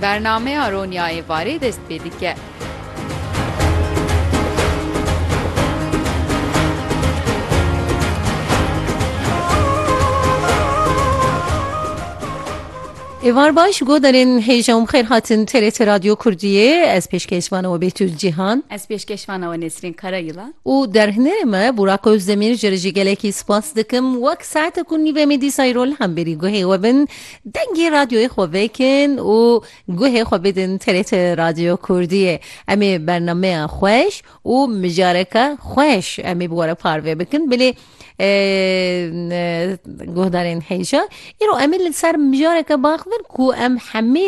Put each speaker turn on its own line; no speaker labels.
برنامه آرونیای واری دست که
باش گو دارین هیجام خیر هاتن تلت رادیو کردیه از پیشکشوان و بیتو جیهان
از پیشکشوان و نسرین karayılan.
و در هنرمه براک özdemir جرجی گلکی سپاس دکم وک ساعت کنی و میدی سایرول هم بری گوه و بن دنگی رادیو خواه کن و گوه خواه بدن تلت رادیو کردیه امی برنامه خوش و مجارکه خوش امی بواره پاروه بکن بلی گهدارین هیجا ایرو امیل سر مجارکه باخ منكو أم حميت